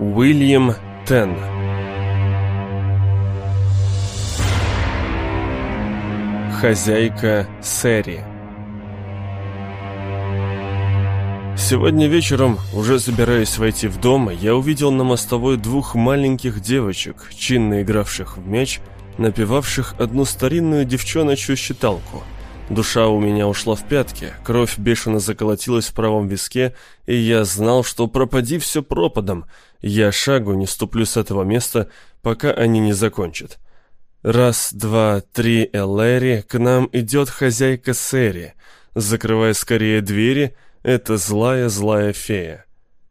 Уильям Тен Хозяйка Сэри. Сегодня вечером, уже собираясь войти в дом, я увидел на мостовой двух маленьких девочек, чинно игравших в мяч, напевавших одну старинную девчоночью считалку – Душа у меня ушла в пятки, кровь бешено заколотилась в правом виске, и я знал, что пропади все пропадом, я шагу не ступлю с этого места, пока они не закончат. Раз, два, три, Эллери, к нам идет хозяйка Сэри. Закрывая скорее двери, это злая-злая фея.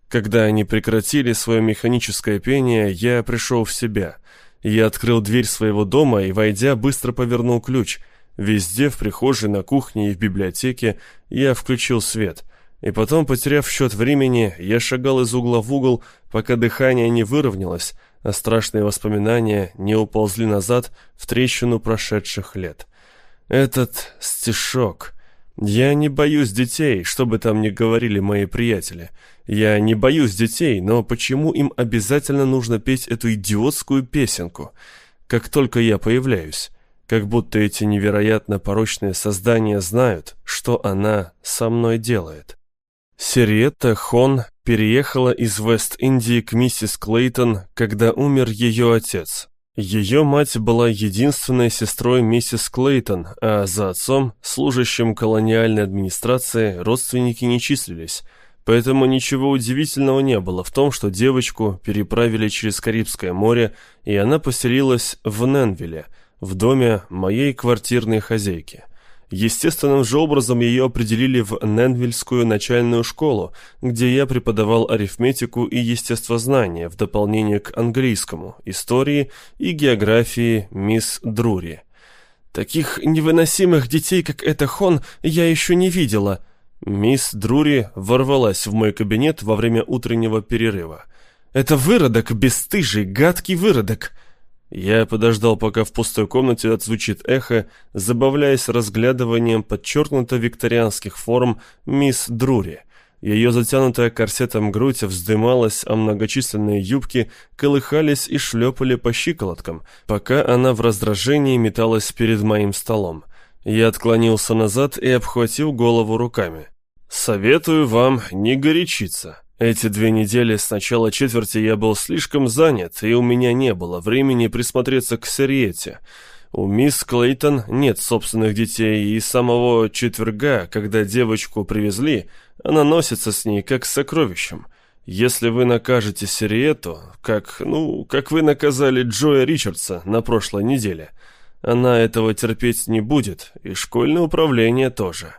Когда они прекратили свое механическое пение, я пришел в себя. Я открыл дверь своего дома и, войдя, быстро повернул ключ — Везде, в прихожей, на кухне и в библиотеке, я включил свет. И потом, потеряв счет времени, я шагал из угла в угол, пока дыхание не выровнялось, а страшные воспоминания не уползли назад в трещину прошедших лет. Этот стишок... Я не боюсь детей, что бы там ни говорили мои приятели. Я не боюсь детей, но почему им обязательно нужно петь эту идиотскую песенку, как только я появляюсь? Как будто эти невероятно порочные создания знают, что она со мной делает. Сириетта Хон переехала из Вест-Индии к миссис Клейтон, когда умер ее отец. Ее мать была единственной сестрой миссис Клейтон, а за отцом, служащим колониальной администрации, родственники не числились, поэтому ничего удивительного не было в том, что девочку переправили через Карибское море, и она поселилась в Ненвилле – в доме моей квартирной хозяйки. Естественным же образом ее определили в Ненвильскую начальную школу, где я преподавал арифметику и естествознание в дополнение к английскому, истории и географии мисс Друри. «Таких невыносимых детей, как эта Хон, я еще не видела», Мисс Друри ворвалась в мой кабинет во время утреннего перерыва. «Это выродок, бесстыжий, гадкий выродок!» Я подождал, пока в пустой комнате отзвучит эхо, забавляясь разглядыванием подчеркнуто викторианских форм мисс Друри. Ее затянутая корсетом грудь вздымалась, а многочисленные юбки колыхались и шлепали по щиколоткам, пока она в раздражении металась перед моим столом. Я отклонился назад и обхватил голову руками. «Советую вам не горячиться». Эти две недели с начала четверти я был слишком занят, и у меня не было времени присмотреться к Сариете. У мисс Клейтон нет собственных детей, и самого четверга, когда девочку привезли, она носится с ней как с сокровищем. Если вы накажете Сириету, как, ну, как вы наказали Джоя Ричардса на прошлой неделе, она этого терпеть не будет, и школьное управление тоже.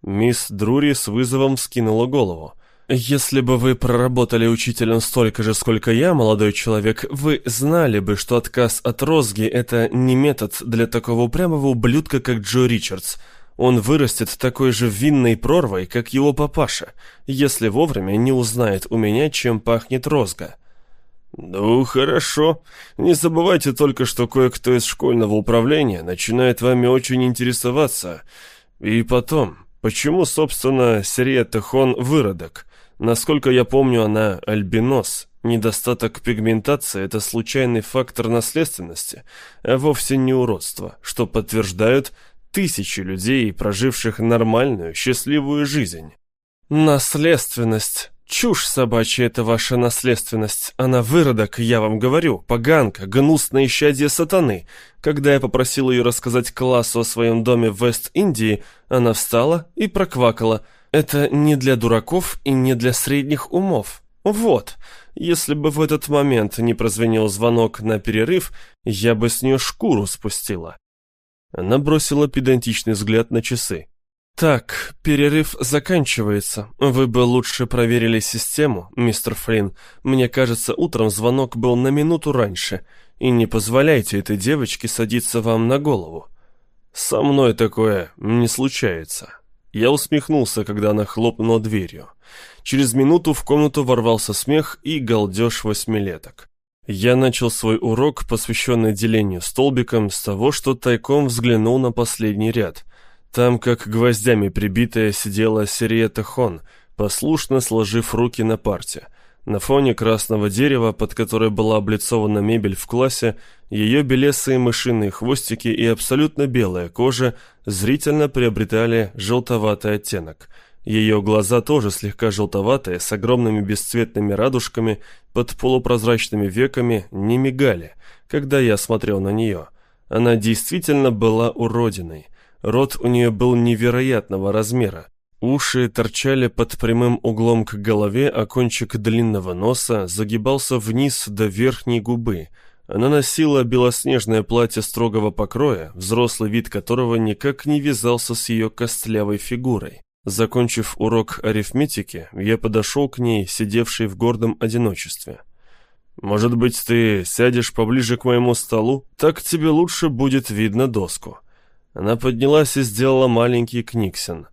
Мисс Друри с вызовом скинула голову. «Если бы вы проработали учителем столько же, сколько я, молодой человек, вы знали бы, что отказ от розги – это не метод для такого упрямого ублюдка, как Джо Ричардс. Он вырастет такой же винной прорвой, как его папаша, если вовремя не узнает у меня, чем пахнет розга». «Ну, хорошо. Не забывайте только, что кое-кто из школьного управления начинает вами очень интересоваться. И потом, почему, собственно, Сириетта Хон выродок?» Насколько я помню, она альбинос. Недостаток пигментации – это случайный фактор наследственности, а вовсе не уродство, что подтверждают тысячи людей, проживших нормальную, счастливую жизнь. Наследственность. Чушь собачья это ваша наследственность. Она выродок, я вам говорю, поганка, гнусное исчадие сатаны. Когда я попросил ее рассказать классу о своем доме в Вест-Индии, она встала и проквакала – это не для дураков и не для средних умов. Вот, если бы в этот момент не прозвенел звонок на перерыв, я бы с нее шкуру спустила. Она бросила педантичный взгляд на часы. «Так, перерыв заканчивается. Вы бы лучше проверили систему, мистер Флинн. Мне кажется, утром звонок был на минуту раньше. И не позволяйте этой девочке садиться вам на голову. Со мной такое не случается». Я усмехнулся, когда она хлопнула дверью. Через минуту в комнату ворвался смех и галдеж восьмилеток. Я начал свой урок, посвященный делению столбиком, с того, что тайком взглянул на последний ряд. Там, как гвоздями прибитая, сидела Сириета Хон, послушно сложив руки на парте. На фоне красного дерева, под которое была облицована мебель в классе, ее белесые мышиные хвостики и абсолютно белая кожа зрительно приобретали желтоватый оттенок. Ее глаза тоже слегка желтоватые, с огромными бесцветными радужками, под полупрозрачными веками, не мигали, когда я смотрел на нее. Она действительно была уродиной. Рот у нее был невероятного размера. Уши торчали под прямым углом к голове, а кончик длинного носа загибался вниз до верхней губы. Она носила белоснежное платье строгого покроя, взрослый вид которого никак не вязался с ее костлявой фигурой. Закончив урок арифметики, я подошел к ней, сидевшей в гордом одиночестве. «Может быть, ты сядешь поближе к моему столу? Так тебе лучше будет видно доску». Она поднялась и сделала маленький книгсен.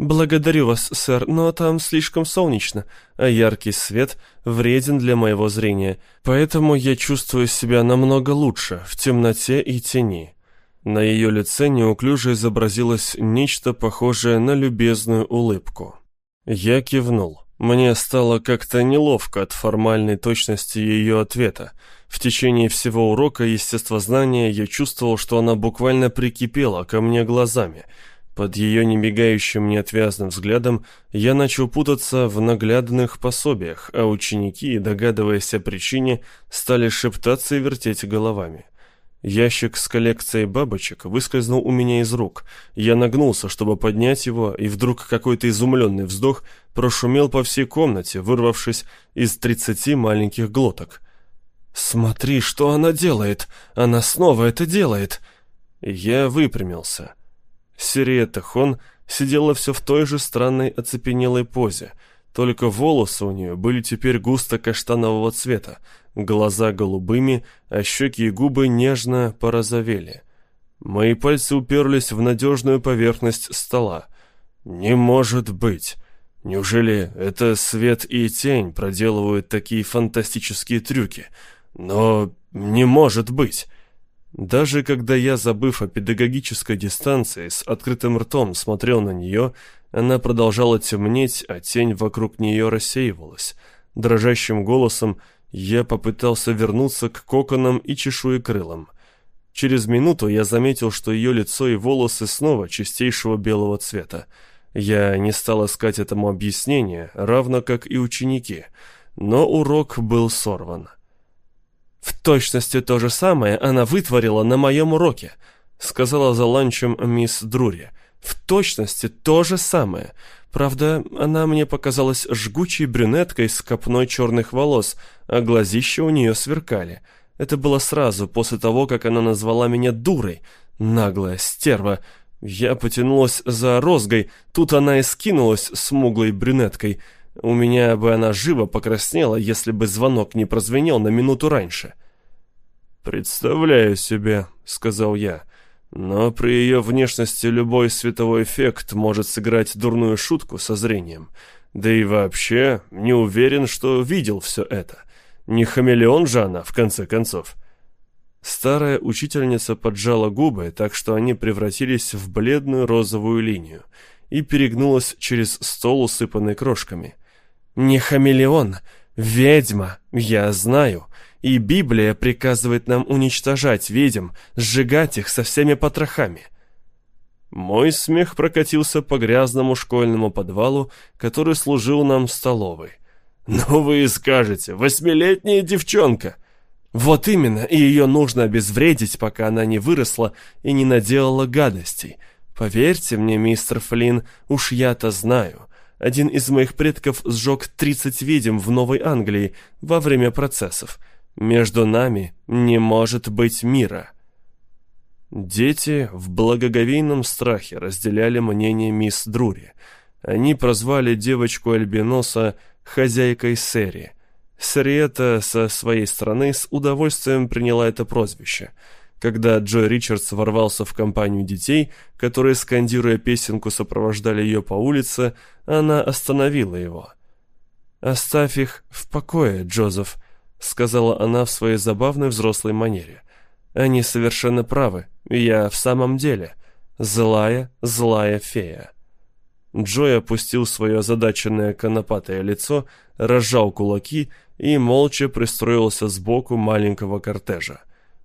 «Благодарю вас, сэр, но там слишком солнечно, а яркий свет вреден для моего зрения, поэтому я чувствую себя намного лучше в темноте и тени». На ее лице неуклюже изобразилось нечто похожее на любезную улыбку. Я кивнул. Мне стало как-то неловко от формальной точности ее ответа. В течение всего урока естествознания я чувствовал, что она буквально прикипела ко мне глазами — под ее немигающим неотвязным взглядом я начал путаться в наглядных пособиях, а ученики, догадываясь о причине, стали шептаться и вертеть головами. Ящик с коллекцией бабочек выскользнул у меня из рук. Я нагнулся, чтобы поднять его, и вдруг какой-то изумленный вздох прошумел по всей комнате, вырвавшись из тридцати маленьких глоток. «Смотри, что она делает! Она снова это делает!» Я выпрямился. Сириетта Хон сидела все в той же странной оцепенелой позе, только волосы у нее были теперь густо каштанового цвета, глаза голубыми, а щеки и губы нежно порозовели. Мои пальцы уперлись в надежную поверхность стола. «Не может быть!» Неужели это свет и тень проделывают такие фантастические трюки? Но не может быть. Даже когда я, забыв о педагогической дистанции, с открытым ртом смотрел на нее, она продолжала темнеть, а тень вокруг нее рассеивалась. Дрожащим голосом я попытался вернуться к коконам и чешуекрылам. Через минуту я заметил, что ее лицо и волосы снова чистейшего белого цвета. Я не стал искать этому объяснения, равно как и ученики, но урок был сорван. «В точности то же самое она вытворила на моем уроке», сказала за ланчем мисс Друри. «В точности то же самое. Правда, она мне показалась жгучей брюнеткой с копной черных волос, а глазища у нее сверкали. Это было сразу после того, как она назвала меня дурой. Наглая стерва. Я потянулась за розгой, тут она и скинулась смуглой брюнеткой». У меня бы она живо покраснела, если бы звонок не прозвенел на минуту раньше. «Представляю себе», — сказал я. «Но при ее внешности любой световой эффект может сыграть дурную шутку со зрением. Да и вообще, не уверен, что видел все это. Не хамелеон же она, в конце концов». Старая учительница поджала губы, так что они превратились в бледную розовую линию, и перегнулась через стол, усыпанный крошками. «Не хамелеон, ведьма, я знаю, и Библия приказывает нам уничтожать ведьм, сжигать их со всеми потрохами». Мой смех прокатился по грязному школьному подвалу, который служил нам столовой. «Ну вы и скажете, восьмилетняя девчонка!» «Вот именно, и ее нужно обезвредить, пока она не выросла и не наделала гадостей. Поверьте мне, мистер Флинн, уж я-то знаю. Один из моих предков сжег 30 ведьм в Новой Англии во время процессов. Между нами не может быть мира. Дети в благоговейном страхе разделяли мнение мисс Друри. Они прозвали девочку Альбиноса хозяйкой Сэри. Сариэта со своей стороны с удовольствием приняла это прозвище – когда Джой Ричардс ворвался в компанию детей, которые, скандируя песенку, сопровождали ее по улице, она остановила его. «Оставь их в покое, Джозеф», — сказала она в своей забавной взрослой манере. «Они совершенно правы, я в самом деле злая, злая фея». Джой опустил свое озадаченное конопатое лицо, разжал кулаки и молча пристроился сбоку маленького кортежа.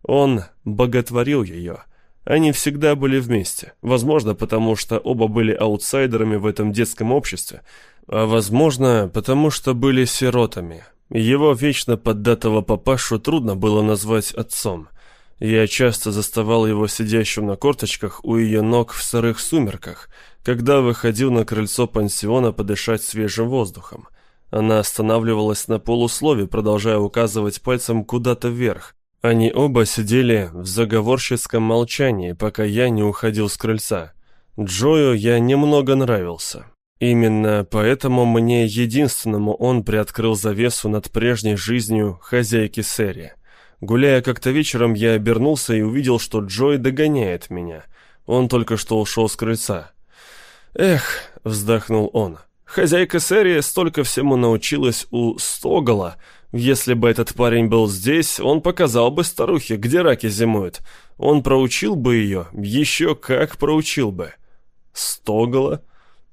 Он боготворил ее. Они всегда были вместе. Возможно, потому что оба были аутсайдерами в этом детском обществе, а возможно, потому что были сиротами. Его вечно поддатого папашу трудно было назвать отцом. Я часто заставал его сидящим на корточках у ее ног в сырых сумерках, когда выходил на крыльцо пансиона подышать свежим воздухом. Она останавливалась на полуслове, продолжая указывать пальцем куда-то вверх. Они оба сидели в заговорщицком молчании, пока я не уходил с крыльца. Джою я немного нравился. Именно поэтому мне единственному он приоткрыл завесу над прежней жизнью хозяйки Сэри. Гуляя как-то вечером, я обернулся и увидел, что Джой догоняет меня. Он только что ушел с крыльца. «Эх», — вздохнул он, — «хозяйка Сэри столько всему научилась у Стогола. Если бы этот парень был здесь, он показал бы старухе, где раки зимуют. Он проучил бы ее, еще как проучил бы». «Стогола?»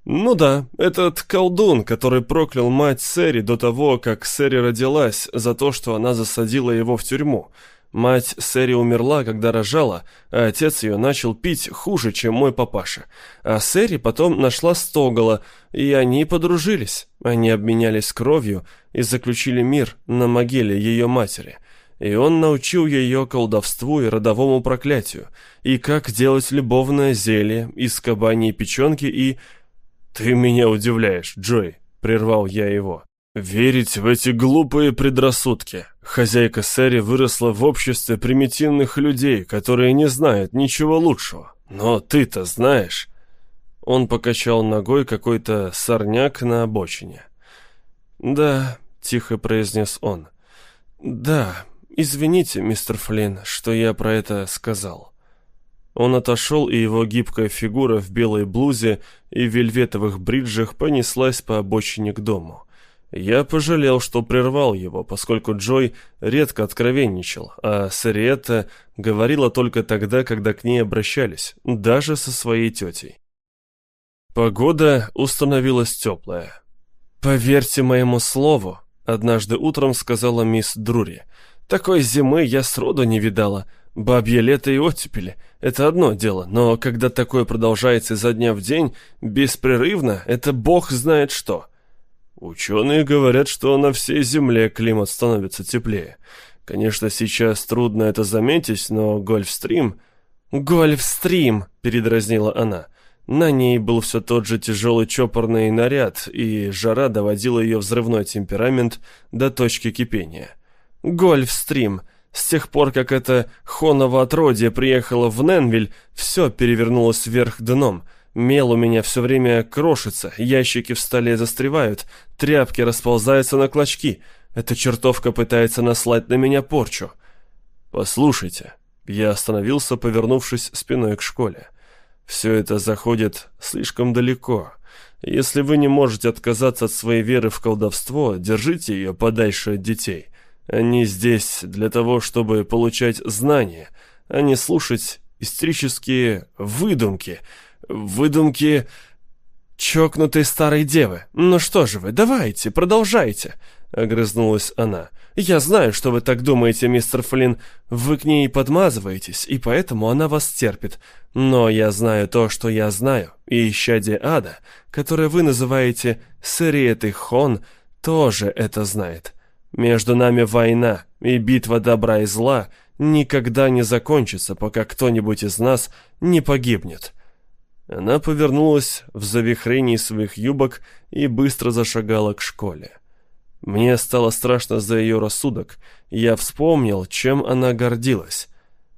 «Ну да, этот колдун, который проклял мать Сэри до того, как Сэри родилась, за то, что она засадила его в тюрьму. Мать Сэри умерла, когда рожала, а отец ее начал пить хуже, чем мой папаша. А Сэри потом нашла Стогола, и они подружились. Они обменялись кровью и заключили мир на могиле ее матери. И он научил ее колдовству и родовому проклятию, и как делать любовное зелье из кабаньей печенки и «Ты меня удивляешь, Джой», — прервал я его. «Верить в эти глупые предрассудки. Хозяйка Сэри выросла в обществе примитивных людей, которые не знают ничего лучшего. Но ты-то знаешь». Он покачал ногой какой-то сорняк на обочине. «Да», — тихо произнес он. «Да, извините, мистер Флинн, что я про это сказал». Он отошел, и его гибкая фигура в белой блузе и вельветовых бриджах понеслась по обочине к дому. Я пожалел, что прервал его, поскольку Джой редко откровенничал, а Сариетта говорила только тогда, когда к ней обращались, даже со своей тетей. Погода установилась теплая. «Поверьте моему слову», — однажды утром сказала мисс Друри, — «такой зимы я сроду не видала». Бабье лето и оттепели — это одно дело, но когда такое продолжается изо дня в день, беспрерывно, это бог знает что. Ученые говорят, что на всей Земле климат становится теплее. Конечно, сейчас трудно это заметить, но Гольфстрим... «Гольфстрим!» — передразнила она. На ней был все тот же тяжелый чопорный наряд, и жара доводила ее взрывной темперамент до точки кипения. «Гольфстрим!» С тех пор, как это хоново отродье приехало в Ненвиль, все перевернулось вверх дном. Мел у меня все время крошится, ящики в столе застревают, тряпки расползаются на клочки. Эта чертовка пытается наслать на меня порчу. Послушайте, я остановился, повернувшись спиной к школе. Все это заходит слишком далеко. Если вы не можете отказаться от своей веры в колдовство, держите ее подальше от детей. Они здесь для того, чтобы получать знания, а не слушать истерические выдумки. Выдумки чокнутой старой девы. Ну что же вы, давайте, продолжайте, огрызнулась она. Я знаю, что вы так думаете, мистер Флинн. Вы к ней подмазываетесь, и поэтому она вас терпит. Но я знаю то, что я знаю, и исчадие ада, которое вы называете Сариетой Хон, тоже это знает. Между нами война, и битва добра и зла никогда не закончится, пока кто-нибудь из нас не погибнет». Она повернулась в завихрении своих юбок и быстро зашагала к школе. Мне стало страшно за ее рассудок. Я вспомнил, чем она гордилась.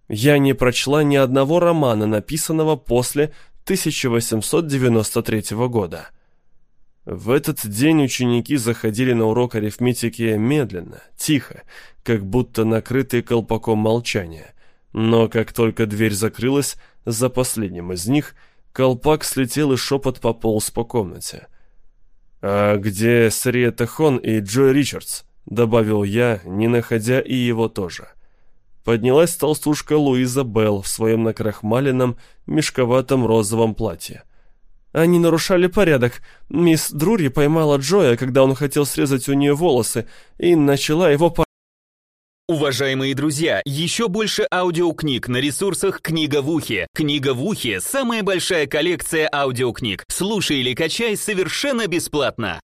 Я не прочла ни одного романа, написанного после 1893 года. В этот день ученики заходили на урок арифметики медленно, тихо, как будто накрытые колпаком молчания. Но как только дверь закрылась, за последним из них колпак слетел и шепот пополз по комнате. «А где Сриэта Хон и Джой Ричардс?» — добавил я, не находя и его тоже. Поднялась толстушка Луиза Белл в своем накрахмаленном, мешковатом розовом платье. Они нарушали порядок. Мисс Друри поймала Джоя, когда он хотел срезать у нее волосы, и начала его по... Уважаемые друзья, еще больше аудиокниг на ресурсах «Книга в ухе». «Книга в ухе» — самая большая коллекция аудиокниг. Слушай или качай совершенно бесплатно.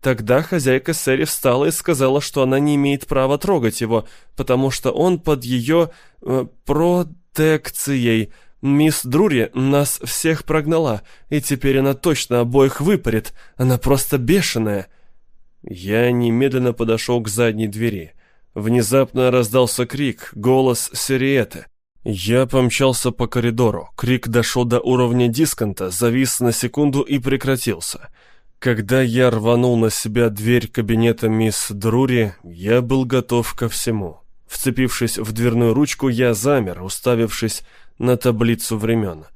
Тогда хозяйка Сэри встала и сказала, что она не имеет права трогать его, потому что он под ее э, протекцией. Мисс Друри нас всех прогнала, и теперь она точно обоих выпарит. Она просто бешеная. Я немедленно подошел к задней двери. Внезапно раздался крик, голос Сириэты. Я помчался по коридору. Крик дошел до уровня дисконта, завис на секунду и прекратился. Когда я рванул на себя дверь кабинета мисс Друри, я был готов ко всему. Вцепившись в дверную ручку, я замер, уставившись на таблицу времен.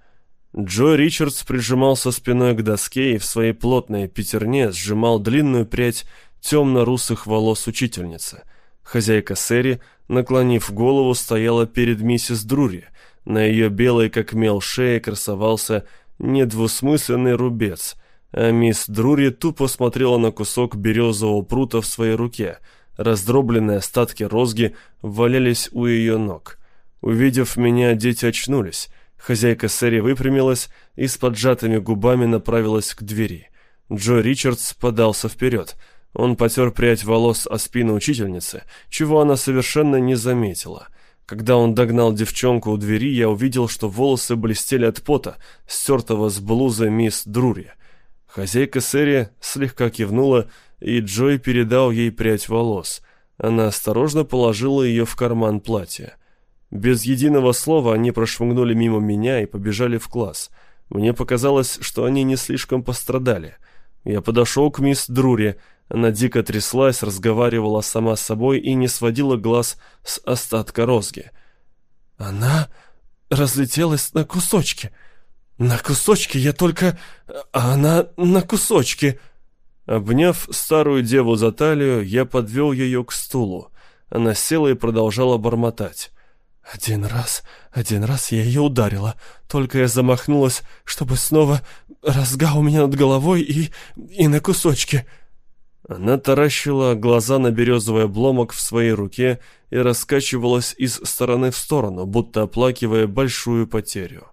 Джо Ричардс прижимался спиной к доске и в своей плотной пятерне сжимал длинную прядь темно-русых волос учительницы. Хозяйка Сэри, наклонив голову, стояла перед миссис Друри. На ее белой, как мел, шее красовался недвусмысленный рубец — а мисс Друри тупо смотрела на кусок березового прута в своей руке. Раздробленные остатки розги валялись у ее ног. Увидев меня, дети очнулись. Хозяйка Сэри выпрямилась и с поджатыми губами направилась к двери. Джо Ричардс подался вперед. Он потер прядь волос о спину учительницы, чего она совершенно не заметила. Когда он догнал девчонку у двери, я увидел, что волосы блестели от пота, стертого с блузы мисс Друри. Хозяйка Сэри слегка кивнула, и Джой передал ей прядь волос. Она осторожно положила ее в карман платья. Без единого слова они прошмыгнули мимо меня и побежали в класс. Мне показалось, что они не слишком пострадали. Я подошел к мисс Друри. Она дико тряслась, разговаривала сама с собой и не сводила глаз с остатка розги. «Она разлетелась на кусочки», «На кусочки я только... А она на кусочки!» Обняв старую деву за талию, я подвел ее к стулу. Она села и продолжала бормотать. «Один раз, один раз я ее ударила. Только я замахнулась, чтобы снова разга у меня над головой и... и на кусочки». Она таращила глаза на березовый обломок в своей руке и раскачивалась из стороны в сторону, будто оплакивая большую потерю.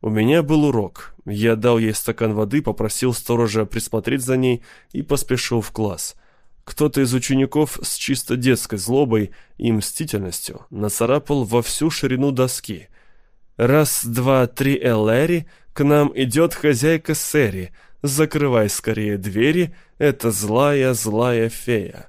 У меня был урок. Я дал ей стакан воды, попросил сторожа присмотреть за ней и поспешил в класс. Кто-то из учеников с чисто детской злобой и мстительностью нацарапал во всю ширину доски. «Раз, два, три, Эллари, к нам идет хозяйка Сэри. Закрывай скорее двери, это злая-злая фея».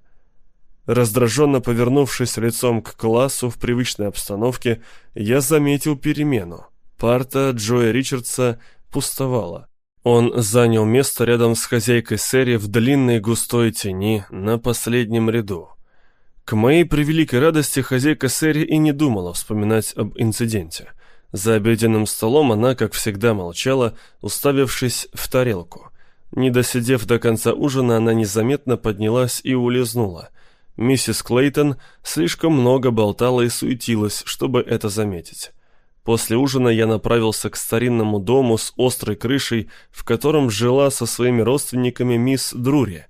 Раздраженно повернувшись лицом к классу в привычной обстановке, я заметил перемену. Парта Джоя Ричардса пустовала. Он занял место рядом с хозяйкой Сэри в длинной густой тени на последнем ряду. К моей превеликой радости хозяйка Сэри и не думала вспоминать об инциденте. За обеденным столом она, как всегда, молчала, уставившись в тарелку. Не досидев до конца ужина, она незаметно поднялась и улизнула. Миссис Клейтон слишком много болтала и суетилась, чтобы это заметить. После ужина я направился к старинному дому с острой крышей, в котором жила со своими родственниками мисс Друри.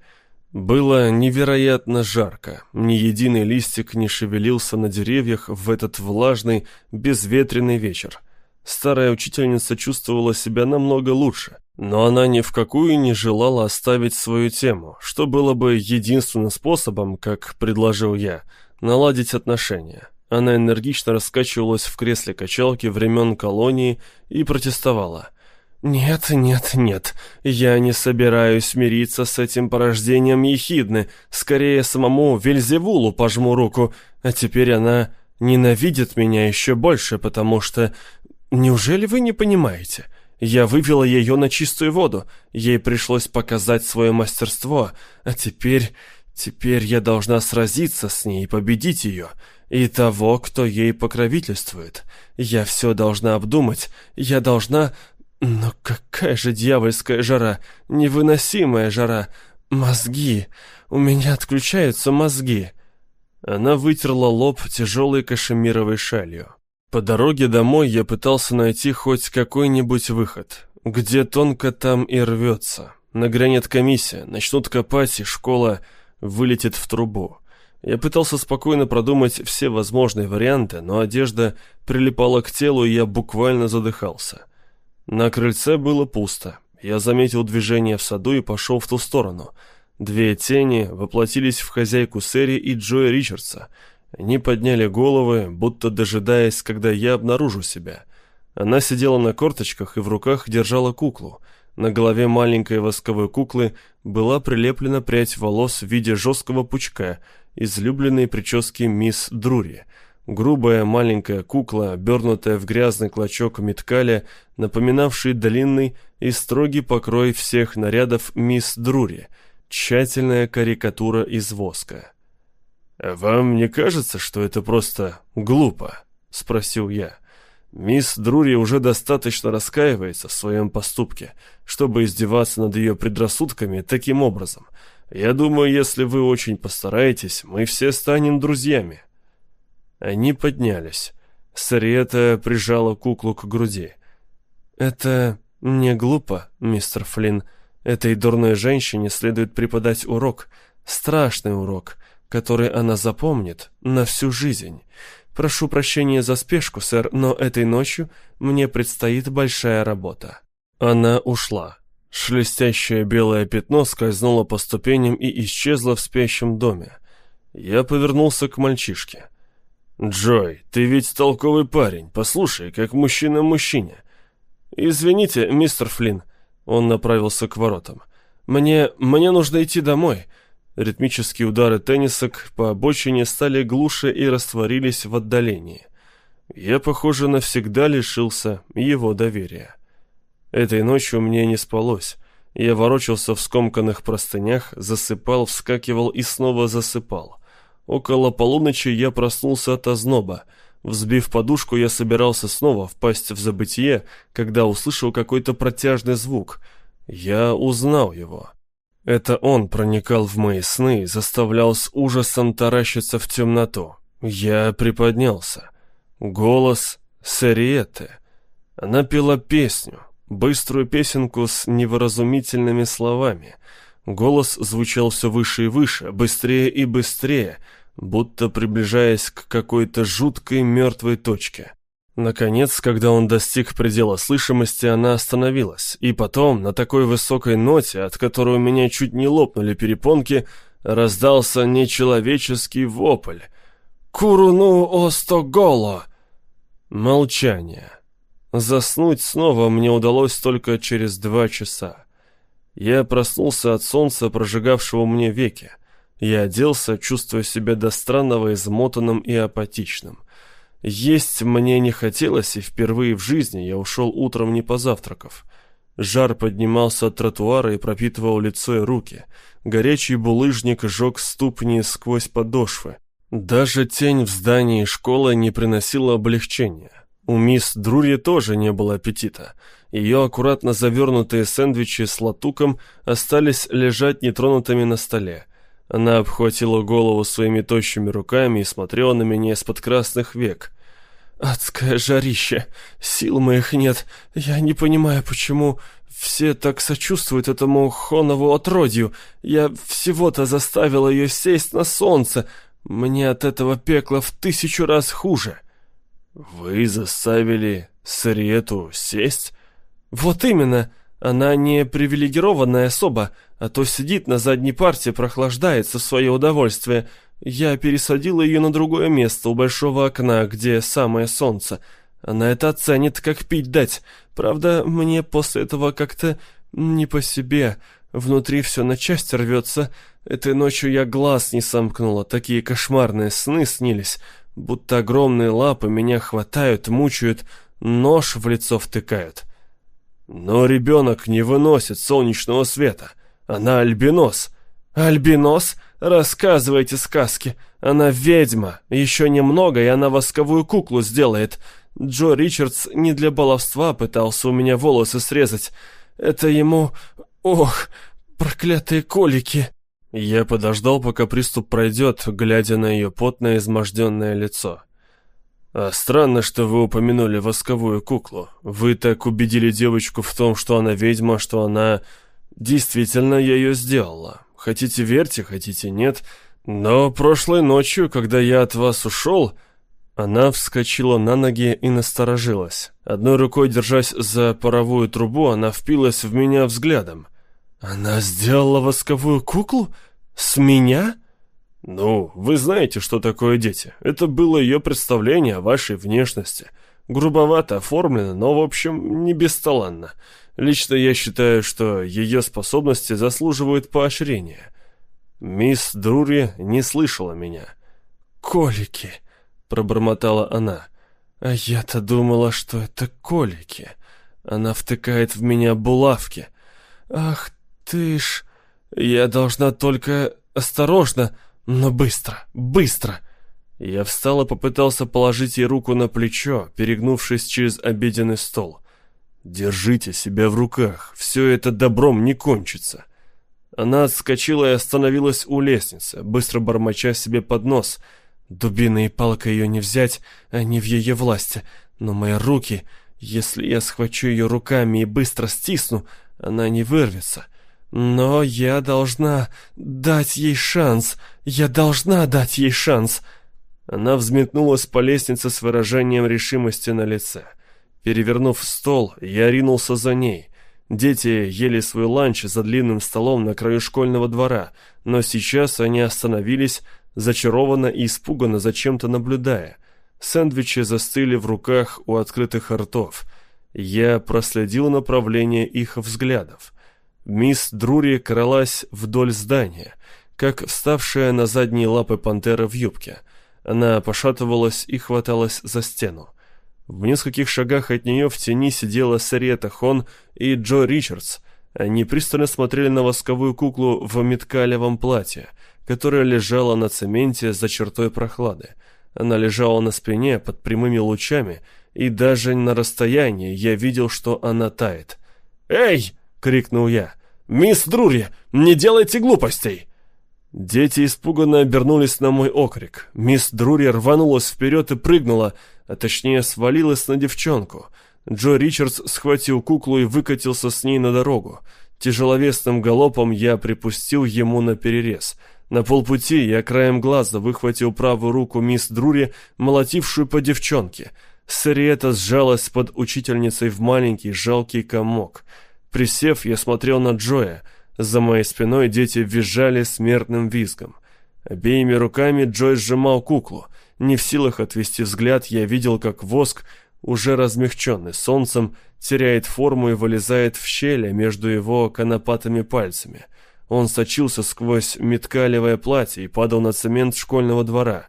Было невероятно жарко. Ни единый листик не шевелился на деревьях в этот влажный, безветренный вечер. Старая учительница чувствовала себя намного лучше, но она ни в какую не желала оставить свою тему, что было бы единственным способом, как предложил я, наладить отношения. Она энергично раскачивалась в кресле качалки времен колонии и протестовала. «Нет, нет, нет, я не собираюсь мириться с этим порождением ехидны. Скорее самому Вельзевулу пожму руку. А теперь она ненавидит меня еще больше, потому что... Неужели вы не понимаете?» Я вывела ее на чистую воду. Ей пришлось показать свое мастерство. А теперь... Теперь я должна сразиться с ней и победить ее и того, кто ей покровительствует. Я все должна обдумать, я должна... Но какая же дьявольская жара, невыносимая жара. Мозги, у меня отключаются мозги. Она вытерла лоб тяжелой кашемировой шалью. По дороге домой я пытался найти хоть какой-нибудь выход. Где тонко, там и рвется. Нагрянет комиссия, начнут копать, и школа вылетит в трубу. Я пытался спокойно продумать все возможные варианты, но одежда прилипала к телу, и я буквально задыхался. На крыльце было пусто. Я заметил движение в саду и пошел в ту сторону. Две тени воплотились в хозяйку Сэри и Джоя Ричардса. Они подняли головы, будто дожидаясь, когда я обнаружу себя. Она сидела на корточках и в руках держала куклу. На голове маленькой восковой куклы была прилеплена прядь волос в виде жесткого пучка, излюбленной прически мисс Друри. Грубая маленькая кукла, обернутая в грязный клочок меткаля, напоминавший длинный и строгий покрой всех нарядов мисс Друри, тщательная карикатура из воска. «Вам не кажется, что это просто глупо?» — спросил я. Мисс Друри уже достаточно раскаивается в своем поступке, чтобы издеваться над ее предрассудками таким образом. Я думаю, если вы очень постараетесь, мы все станем друзьями». Они поднялись. Сариета прижала куклу к груди. «Это не глупо, мистер Флинн. Этой дурной женщине следует преподать урок, страшный урок, который она запомнит на всю жизнь. Прошу прощения за спешку, сэр, но этой ночью мне предстоит большая работа». Она ушла. Шелестящее белое пятно скользнуло по ступеням и исчезло в спящем доме. Я повернулся к мальчишке. «Джой, ты ведь толковый парень. Послушай, как мужчина мужчине». «Извините, мистер Флинн». Он направился к воротам. «Мне... мне нужно идти домой. Ритмические удары теннисок по обочине стали глуше и растворились в отдалении. Я, похоже, навсегда лишился его доверия. Этой ночью мне не спалось. Я ворочался в скомканных простынях, засыпал, вскакивал и снова засыпал. Около полуночи я проснулся от озноба. Взбив подушку, я собирался снова впасть в забытие, когда услышал какой-то протяжный звук. Я узнал его. Это он проникал в мои сны и заставлял с ужасом таращиться в темноту. Я приподнялся. Голос Сариеты. Она пела песню, быструю песенку с невыразумительными словами. Голос звучал все выше и выше, быстрее и быстрее, будто приближаясь к какой-то жуткой мертвой точке. Наконец, когда он достиг предела слышимости, она остановилась, и потом, на такой высокой ноте, от которой у меня чуть не лопнули перепонки, раздался нечеловеческий вопль. «Куруну остоголо!» Молчание. Заснуть снова мне удалось только через два часа. Я проснулся от солнца, прожигавшего мне веки. Я оделся, чувствуя себя до странного измотанным и апатичным. Есть мне не хотелось, и впервые в жизни я ушел утром не позавтракав. Жар поднимался от тротуара и пропитывал лицо и руки. Горячий булыжник жег ступни сквозь подошвы. Даже тень в здании школы не приносила облегчения. У мисс Друри тоже не было аппетита. Ее аккуратно завернутые сэндвичи с латуком остались лежать нетронутыми на столе. Она обхватила голову своими тощими руками и смотрела на меня из-под красных век. «Адское жарище! Сил моих нет. Я не понимаю, почему все так сочувствуют этому хонову отродью. Я всего-то заставила ее сесть на солнце. Мне от этого пекла в тысячу раз хуже». «Вы заставили Сариету сесть?» «Вот именно!» Она не привилегированная особа, а то сидит на задней парте, прохлаждается в свое удовольствие. Я пересадила ее на другое место у большого окна, где самое солнце. Она это оценит, как пить дать. Правда, мне после этого как-то не по себе. Внутри все на части рвется. Этой ночью я глаз не сомкнула, такие кошмарные сны снились. Будто огромные лапы меня хватают, мучают, нож в лицо втыкают. Но ребенок не выносит солнечного света. Она альбинос. Альбинос? Рассказывайте сказки. Она ведьма. Еще немного, и она восковую куклу сделает. Джо Ричардс не для баловства пытался у меня волосы срезать. Это ему... Ох, проклятые колики. Я подождал, пока приступ пройдет, глядя на ее потное изможденное лицо. А странно, что вы упомянули восковую куклу. Вы так убедили девочку в том, что она ведьма, что она... Действительно, я ее сделала. Хотите верьте, хотите нет. Но прошлой ночью, когда я от вас ушел... Она вскочила на ноги и насторожилась. Одной рукой, держась за паровую трубу, она впилась в меня взглядом. «Она сделала восковую куклу? С меня?» «Ну, вы знаете, что такое дети. Это было ее представление о вашей внешности. Грубовато оформлено, но, в общем, не бесталанно. Лично я считаю, что ее способности заслуживают поощрения». Мисс Друри не слышала меня. «Колики», — пробормотала она. «А я-то думала, что это колики. Она втыкает в меня булавки. Ах ты ж... Я должна только... Осторожно!» Но быстро, быстро!» Я встал и попытался положить ей руку на плечо, перегнувшись через обеденный стол. «Держите себя в руках, все это добром не кончится». Она отскочила и остановилась у лестницы, быстро бормоча себе под нос. Дубиной и палкой ее не взять, они в ее власти. Но мои руки, если я схвачу ее руками и быстро стисну, она не вырвется. Но я должна дать ей шанс. Я должна дать ей шанс. Она взметнулась по лестнице с выражением решимости на лице. Перевернув стол, я ринулся за ней. Дети ели свой ланч за длинным столом на краю школьного двора, но сейчас они остановились, зачарованно и испуганно зачем-то наблюдая. Сэндвичи застыли в руках у открытых ртов. Я проследил направление их взглядов. Мисс Друри кралась вдоль здания, как вставшая на задние лапы пантера в юбке. Она пошатывалась и хваталась за стену. В нескольких шагах от нее в тени сидела Сариэта Хон и Джо Ричардс. Они пристально смотрели на восковую куклу в меткалевом платье, которая лежала на цементе за чертой прохлады. Она лежала на спине под прямыми лучами, и даже на расстоянии я видел, что она тает. «Эй!» Крикнул я. «Мисс Друри, не делайте глупостей!» Дети испуганно обернулись на мой окрик. Мисс Друри рванулась вперед и прыгнула, а точнее свалилась на девчонку. Джо Ричардс схватил куклу и выкатился с ней на дорогу. Тяжеловесным галопом я припустил ему на перерез. На полпути я краем глаза выхватил правую руку мисс Друри, молотившую по девчонке. Сариэта сжалась под учительницей в маленький жалкий комок — Присев, я смотрел на Джоя. За моей спиной дети визжали смертным визгом. Обеими руками Джой сжимал куклу. Не в силах отвести взгляд, я видел, как воск, уже размягченный солнцем, теряет форму и вылезает в щели между его конопатыми пальцами. Он сочился сквозь меткалевое платье и падал на цемент школьного двора.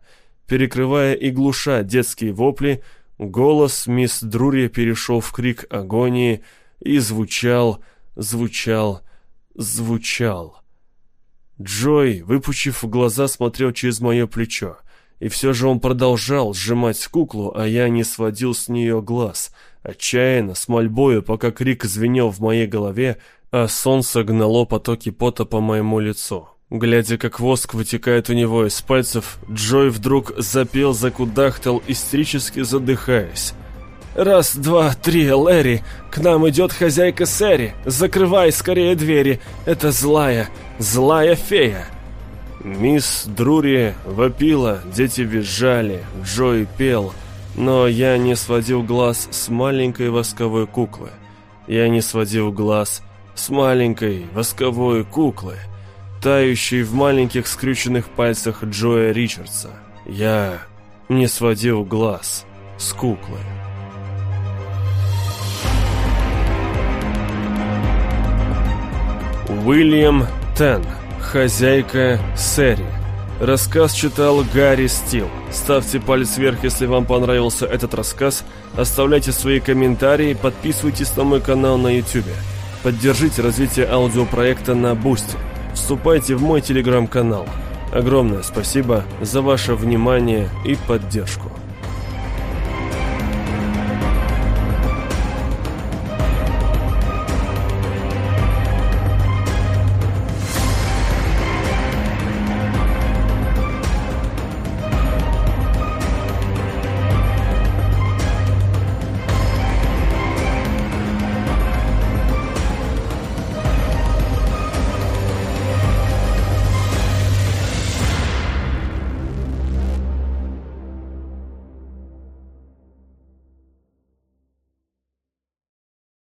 Перекрывая и глуша детские вопли, голос мисс Друри перешел в крик агонии — и звучал, звучал, звучал. Джой, выпучив глаза, смотрел через мое плечо. И все же он продолжал сжимать куклу, а я не сводил с нее глаз. Отчаянно, с мольбою, пока крик звенел в моей голове, а солнце гнало потоки пота по моему лицу. Глядя, как воск вытекает у него из пальцев, Джой вдруг запел, закудахтал, истерически задыхаясь. «Раз, два, три, Лэри! К нам идет хозяйка Сэри! Закрывай скорее двери! Это злая, злая фея!» Мисс Друри вопила, дети визжали, Джой пел, но я не сводил глаз с маленькой восковой куклы. Я не сводил глаз с маленькой восковой куклы, тающей в маленьких скрюченных пальцах Джоя Ричардса. Я не сводил глаз с куклой. Уильям Тен. Хозяйка Сэри. Рассказ читал Гарри Стил. Ставьте палец вверх, если вам понравился этот рассказ. Оставляйте свои комментарии, подписывайтесь на мой канал на YouTube. Поддержите развитие аудиопроекта на Бусти. Вступайте в мой телеграм-канал. Огромное спасибо за ваше внимание и поддержку.